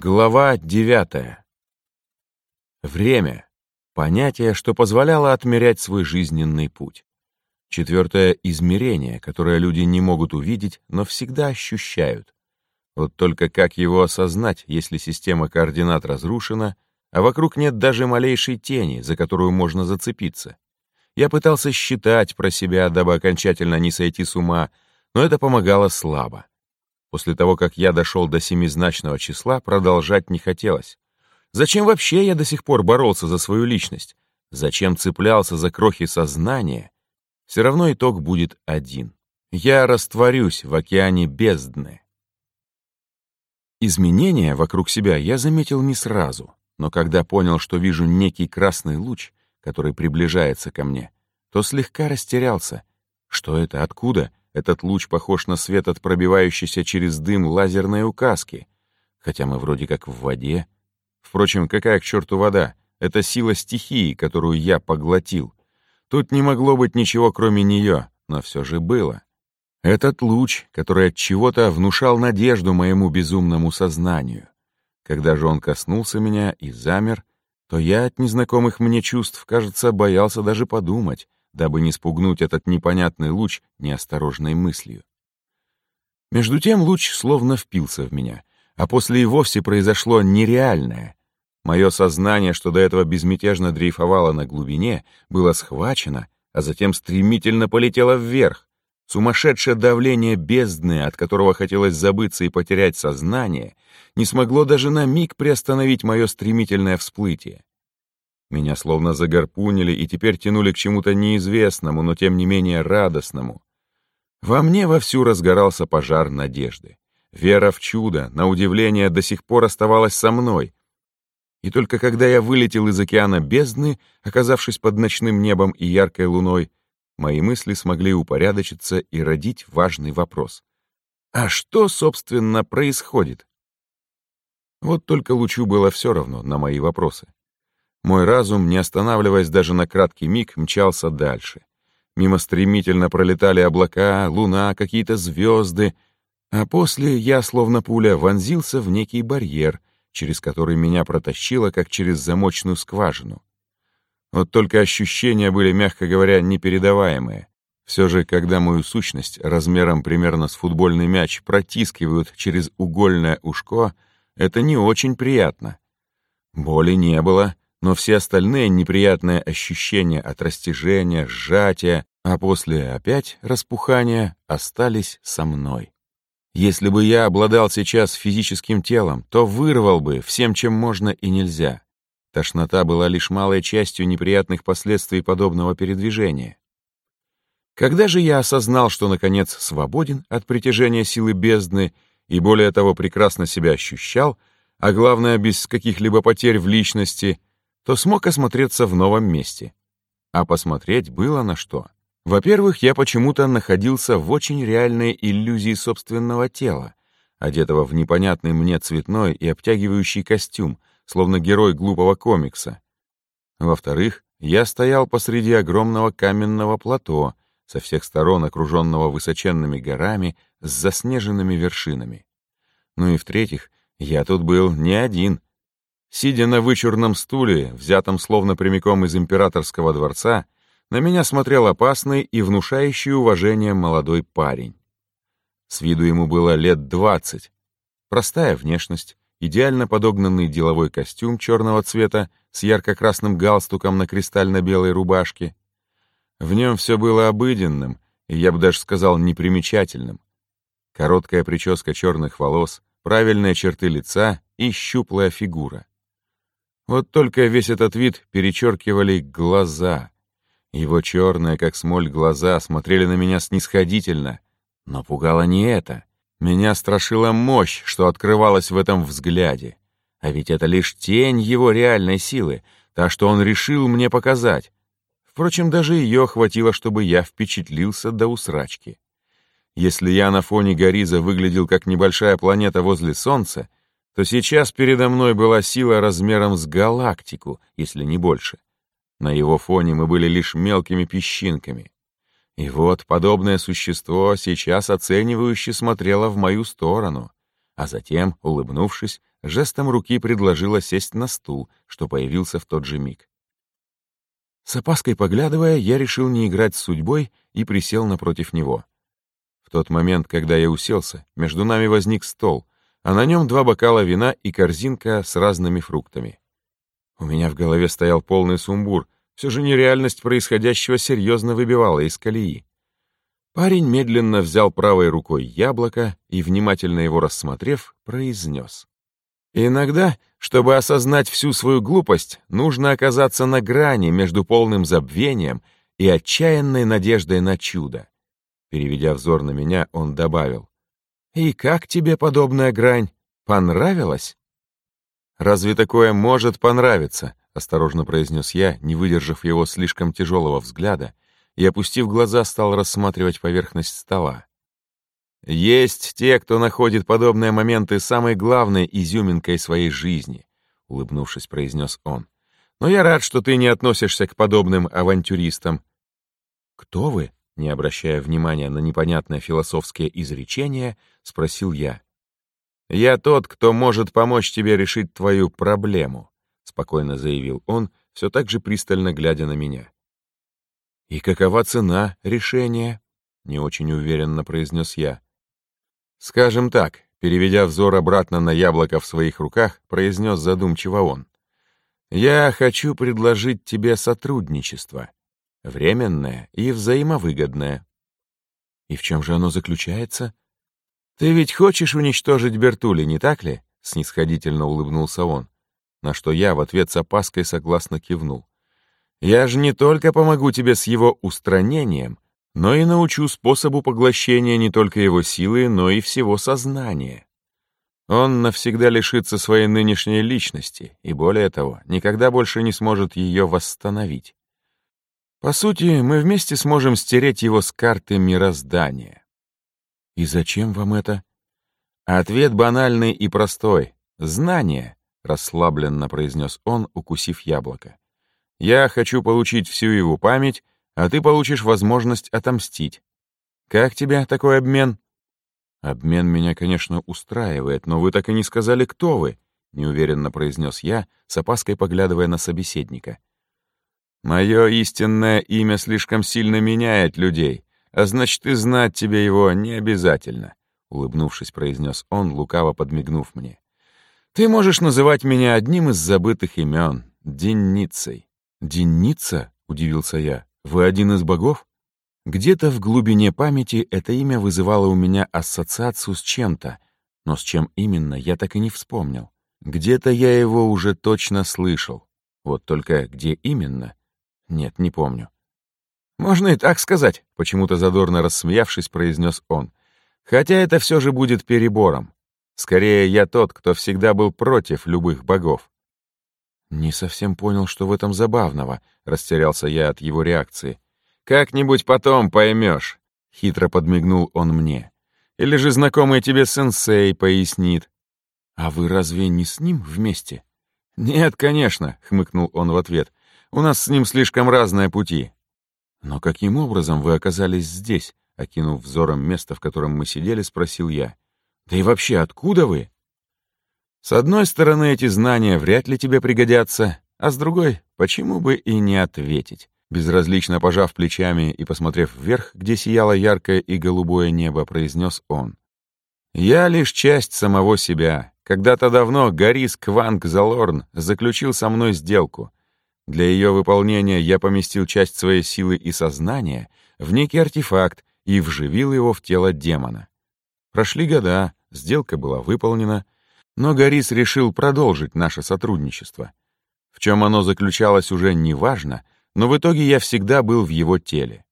Глава девятая. Время. Понятие, что позволяло отмерять свой жизненный путь. Четвертое — измерение, которое люди не могут увидеть, но всегда ощущают. Вот только как его осознать, если система координат разрушена, а вокруг нет даже малейшей тени, за которую можно зацепиться? Я пытался считать про себя, дабы окончательно не сойти с ума, но это помогало слабо. После того, как я дошел до семизначного числа, продолжать не хотелось. Зачем вообще я до сих пор боролся за свою личность? Зачем цеплялся за крохи сознания? Все равно итог будет один. Я растворюсь в океане бездны. Изменения вокруг себя я заметил не сразу, но когда понял, что вижу некий красный луч, который приближается ко мне, то слегка растерялся. Что это, откуда? Этот луч похож на свет от пробивающейся через дым лазерной указки. Хотя мы вроде как в воде. Впрочем, какая к черту вода? Это сила стихии, которую я поглотил. Тут не могло быть ничего, кроме нее, но все же было. Этот луч, который от чего-то внушал надежду моему безумному сознанию. Когда же он коснулся меня и замер, то я от незнакомых мне чувств, кажется, боялся даже подумать, дабы не спугнуть этот непонятный луч неосторожной мыслью. Между тем луч словно впился в меня, а после и вовсе произошло нереальное. Мое сознание, что до этого безмятежно дрейфовало на глубине, было схвачено, а затем стремительно полетело вверх. Сумасшедшее давление бездны, от которого хотелось забыться и потерять сознание, не смогло даже на миг приостановить мое стремительное всплытие. Меня словно загарпунили и теперь тянули к чему-то неизвестному, но тем не менее радостному. Во мне вовсю разгорался пожар надежды. Вера в чудо, на удивление, до сих пор оставалась со мной. И только когда я вылетел из океана бездны, оказавшись под ночным небом и яркой луной, мои мысли смогли упорядочиться и родить важный вопрос. А что, собственно, происходит? Вот только лучу было все равно на мои вопросы. Мой разум, не останавливаясь даже на краткий миг, мчался дальше. Мимо стремительно пролетали облака, луна, какие-то звезды, а после я, словно пуля, вонзился в некий барьер, через который меня протащило, как через замочную скважину. Вот только ощущения были, мягко говоря, непередаваемые. Все же, когда мою сущность размером примерно с футбольный мяч протискивают через угольное ушко, это не очень приятно. Боли не было, но все остальные неприятные ощущения от растяжения, сжатия, а после опять распухания остались со мной. Если бы я обладал сейчас физическим телом, то вырвал бы всем, чем можно и нельзя. Тошнота была лишь малой частью неприятных последствий подобного передвижения. Когда же я осознал, что, наконец, свободен от притяжения силы бездны и, более того, прекрасно себя ощущал, а главное, без каких-либо потерь в личности, то смог осмотреться в новом месте. А посмотреть было на что. Во-первых, я почему-то находился в очень реальной иллюзии собственного тела, одетого в непонятный мне цветной и обтягивающий костюм, словно герой глупого комикса. Во-вторых, я стоял посреди огромного каменного плато, со всех сторон окруженного высоченными горами с заснеженными вершинами. Ну и в-третьих, я тут был не один, Сидя на вычурном стуле, взятом словно прямиком из императорского дворца, на меня смотрел опасный и внушающий уважение молодой парень. С виду ему было лет двадцать. Простая внешность, идеально подогнанный деловой костюм черного цвета с ярко-красным галстуком на кристально-белой рубашке. В нем все было обыденным, и я бы даже сказал непримечательным. Короткая прическа черных волос, правильные черты лица и щуплая фигура. Вот только весь этот вид перечеркивали глаза. Его черные, как смоль, глаза смотрели на меня снисходительно. Но пугало не это. Меня страшила мощь, что открывалась в этом взгляде. А ведь это лишь тень его реальной силы, та, что он решил мне показать. Впрочем, даже ее хватило, чтобы я впечатлился до усрачки. Если я на фоне Гориза выглядел как небольшая планета возле Солнца, то сейчас передо мной была сила размером с галактику, если не больше. На его фоне мы были лишь мелкими песчинками. И вот подобное существо сейчас оценивающе смотрело в мою сторону, а затем, улыбнувшись, жестом руки предложила сесть на стул, что появился в тот же миг. С опаской поглядывая, я решил не играть с судьбой и присел напротив него. В тот момент, когда я уселся, между нами возник стол, а на нем два бокала вина и корзинка с разными фруктами. У меня в голове стоял полный сумбур, все же нереальность происходящего серьезно выбивала из колеи. Парень медленно взял правой рукой яблоко и, внимательно его рассмотрев, произнес. «Иногда, чтобы осознать всю свою глупость, нужно оказаться на грани между полным забвением и отчаянной надеждой на чудо». Переведя взор на меня, он добавил. «И как тебе подобная грань? Понравилась?» «Разве такое может понравиться?» — осторожно произнес я, не выдержав его слишком тяжелого взгляда, и, опустив глаза, стал рассматривать поверхность стола. «Есть те, кто находит подобные моменты самой главной изюминкой своей жизни», — улыбнувшись, произнес он. «Но я рад, что ты не относишься к подобным авантюристам». «Кто вы?» — не обращая внимания на непонятное философское изречение, спросил я. «Я тот, кто может помочь тебе решить твою проблему», — спокойно заявил он, все так же пристально глядя на меня. «И какова цена решения?» — не очень уверенно произнес я. «Скажем так», — переведя взор обратно на яблоко в своих руках, произнес задумчиво он. «Я хочу предложить тебе сотрудничество. Временное и взаимовыгодное». «И в чем же оно заключается?» «Ты ведь хочешь уничтожить Бертули, не так ли?» — снисходительно улыбнулся он, на что я в ответ с опаской согласно кивнул. Я же не только помогу тебе с его устранением, но и научу способу поглощения не только его силы, но и всего сознания. Он навсегда лишится своей нынешней личности, и более того, никогда больше не сможет ее восстановить. По сути, мы вместе сможем стереть его с карты мироздания. И зачем вам это? Ответ банальный и простой. Знание, расслабленно произнес он, укусив яблоко. Я хочу получить всю его память, а ты получишь возможность отомстить. Как тебе такой обмен?» «Обмен меня, конечно, устраивает, но вы так и не сказали, кто вы», — неуверенно произнес я, с опаской поглядывая на собеседника. «Мое истинное имя слишком сильно меняет людей, а значит, и знать тебе его не обязательно», — улыбнувшись, произнес он, лукаво подмигнув мне. «Ты можешь называть меня одним из забытых имен, Денницей. «Деница?» — удивился я. «Вы один из богов?» Где-то в глубине памяти это имя вызывало у меня ассоциацию с чем-то, но с чем именно, я так и не вспомнил. Где-то я его уже точно слышал. Вот только где именно? Нет, не помню. «Можно и так сказать», — почему-то задорно рассмеявшись, произнес он. «Хотя это все же будет перебором. Скорее, я тот, кто всегда был против любых богов. «Не совсем понял, что в этом забавного», — растерялся я от его реакции. «Как-нибудь потом поймешь», — хитро подмигнул он мне. «Или же знакомый тебе сенсей пояснит». «А вы разве не с ним вместе?» «Нет, конечно», — хмыкнул он в ответ. «У нас с ним слишком разные пути». «Но каким образом вы оказались здесь?» Окинув взором место, в котором мы сидели, спросил я. «Да и вообще, откуда вы?» С одной стороны, эти знания вряд ли тебе пригодятся, а с другой, почему бы и не ответить? Безразлично пожав плечами и посмотрев вверх, где сияло яркое и голубое небо, произнес он. «Я лишь часть самого себя. Когда-то давно Гарис Кванг Залорн заключил со мной сделку. Для ее выполнения я поместил часть своей силы и сознания в некий артефакт и вживил его в тело демона. Прошли года, сделка была выполнена — но Горис решил продолжить наше сотрудничество. В чем оно заключалось уже неважно, но в итоге я всегда был в его теле.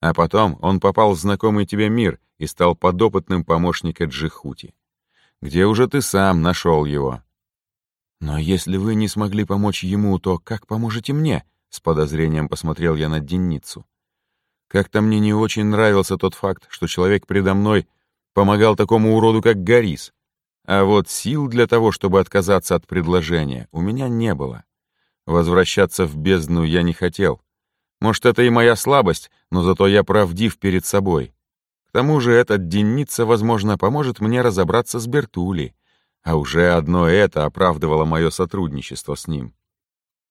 А потом он попал в знакомый тебе мир и стал подопытным помощника Джихути. Где уже ты сам нашел его. Но если вы не смогли помочь ему, то как поможете мне? С подозрением посмотрел я на Денницу. Как-то мне не очень нравился тот факт, что человек предо мной помогал такому уроду, как Горис. А вот сил для того, чтобы отказаться от предложения, у меня не было. Возвращаться в бездну я не хотел. Может, это и моя слабость, но зато я правдив перед собой. К тому же этот Денница, возможно, поможет мне разобраться с Бертули. А уже одно это оправдывало мое сотрудничество с ним.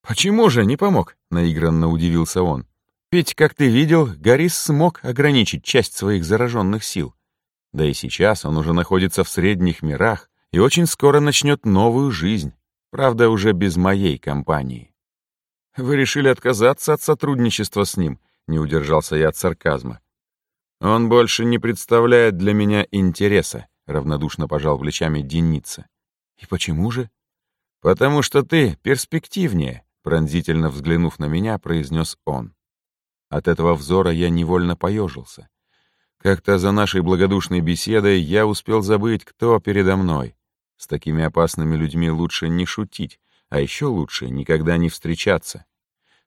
«Почему же не помог?» — наигранно удивился он. «Ведь, как ты видел, Гарис смог ограничить часть своих зараженных сил. Да и сейчас он уже находится в средних мирах и очень скоро начнет новую жизнь, правда, уже без моей компании». «Вы решили отказаться от сотрудничества с ним?» — не удержался я от сарказма. «Он больше не представляет для меня интереса», — равнодушно пожал плечами Деница. «И почему же?» «Потому что ты перспективнее», — пронзительно взглянув на меня, произнес он. От этого взора я невольно поежился. Как-то за нашей благодушной беседой я успел забыть, кто передо мной. С такими опасными людьми лучше не шутить, а еще лучше никогда не встречаться.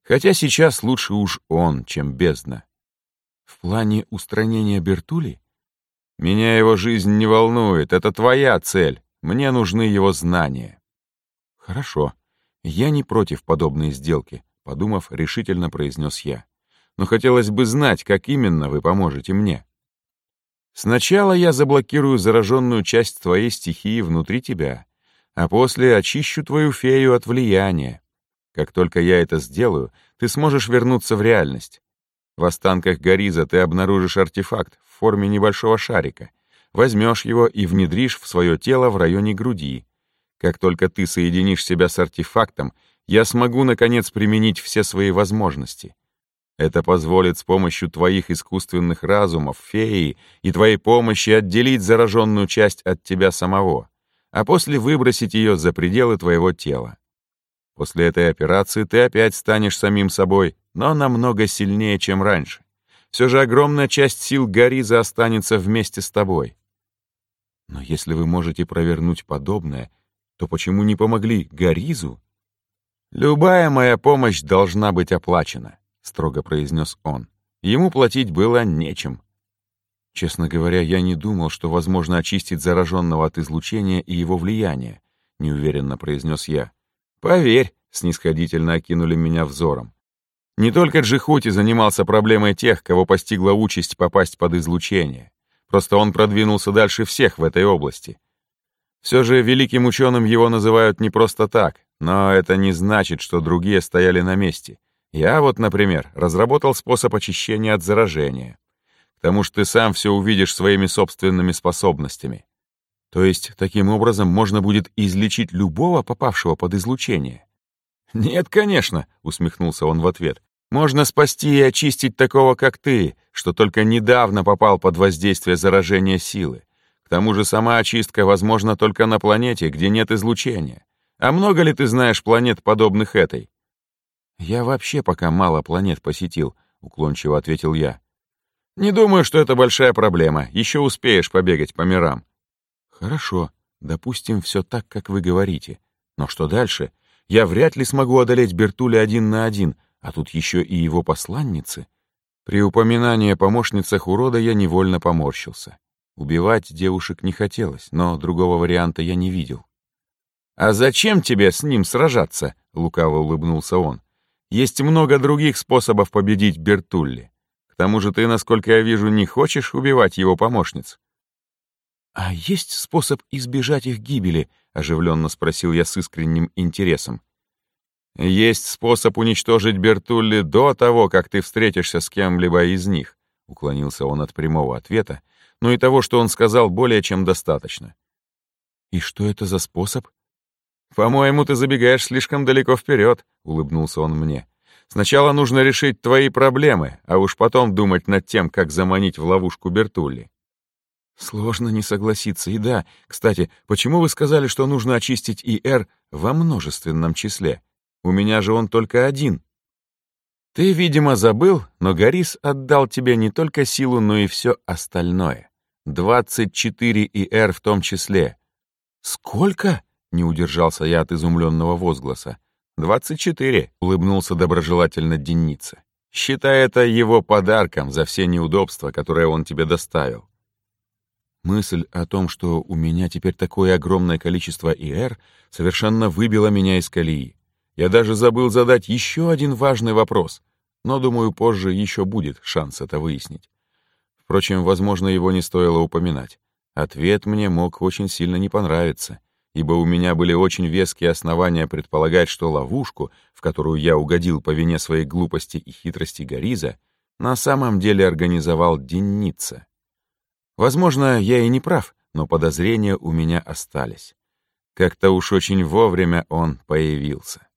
Хотя сейчас лучше уж он, чем бездна. В плане устранения Бертули? Меня его жизнь не волнует, это твоя цель. Мне нужны его знания. Хорошо, я не против подобной сделки, подумав, решительно произнес я. Но хотелось бы знать, как именно вы поможете мне. Сначала я заблокирую зараженную часть твоей стихии внутри тебя, а после очищу твою фею от влияния. Как только я это сделаю, ты сможешь вернуться в реальность. В останках Гориза ты обнаружишь артефакт в форме небольшого шарика. Возьмешь его и внедришь в свое тело в районе груди. Как только ты соединишь себя с артефактом, я смогу, наконец, применить все свои возможности. Это позволит с помощью твоих искусственных разумов, феи и твоей помощи отделить зараженную часть от тебя самого, а после выбросить ее за пределы твоего тела. После этой операции ты опять станешь самим собой, но намного сильнее, чем раньше. Все же огромная часть сил Гориза останется вместе с тобой. Но если вы можете провернуть подобное, то почему не помогли Горизу? «Любая моя помощь должна быть оплачена», — строго произнес он. Ему платить было нечем. Честно говоря, я не думал, что возможно очистить зараженного от излучения и его влияния, — неуверенно произнес я. «Поверь», — снисходительно окинули меня взором. Не только Джихути занимался проблемой тех, кого постигла участь попасть под излучение. Просто он продвинулся дальше всех в этой области. Все же великим ученым его называют не просто так, но это не значит, что другие стояли на месте. Я вот, например, разработал способ очищения от заражения. К тому же ты сам все увидишь своими собственными способностями. То есть, таким образом можно будет излечить любого попавшего под излучение? «Нет, конечно», — усмехнулся он в ответ. Можно спасти и очистить такого, как ты, что только недавно попал под воздействие заражения силы. К тому же сама очистка возможна только на планете, где нет излучения. А много ли ты знаешь планет, подобных этой? Я вообще пока мало планет посетил, уклончиво ответил я. Не думаю, что это большая проблема. Еще успеешь побегать по мирам. Хорошо, допустим, все так, как вы говорите. Но что дальше? Я вряд ли смогу одолеть Бертули один на один — а тут еще и его посланницы. При упоминании о помощницах урода я невольно поморщился. Убивать девушек не хотелось, но другого варианта я не видел. «А зачем тебе с ним сражаться?» — лукаво улыбнулся он. «Есть много других способов победить Бертулли. К тому же ты, насколько я вижу, не хочешь убивать его помощниц». «А есть способ избежать их гибели?» — оживленно спросил я с искренним интересом. Есть способ уничтожить Бертулли до того, как ты встретишься с кем-либо из них. Уклонился он от прямого ответа, но и того, что он сказал, более чем достаточно. И что это за способ? По-моему, ты забегаешь слишком далеко вперед, улыбнулся он мне. Сначала нужно решить твои проблемы, а уж потом думать над тем, как заманить в ловушку Бертулли. Сложно не согласиться. И да, кстати, почему вы сказали, что нужно очистить ИР во множественном числе? У меня же он только один. Ты, видимо, забыл, но Горис отдал тебе не только силу, но и все остальное. 24 ИР в том числе. Сколько? Не удержался я от изумленного возгласа. «Двадцать четыре», — улыбнулся доброжелательно Денница. «Считай это его подарком за все неудобства, которые он тебе доставил». Мысль о том, что у меня теперь такое огромное количество ИР, совершенно выбила меня из колеи. Я даже забыл задать еще один важный вопрос, но, думаю, позже еще будет шанс это выяснить. Впрочем, возможно, его не стоило упоминать. Ответ мне мог очень сильно не понравиться. ибо у меня были очень веские основания предполагать, что ловушку, в которую я угодил по вине своей глупости и хитрости Гориза, на самом деле организовал Денница. Возможно, я и не прав, но подозрения у меня остались. Как-то уж очень вовремя он появился.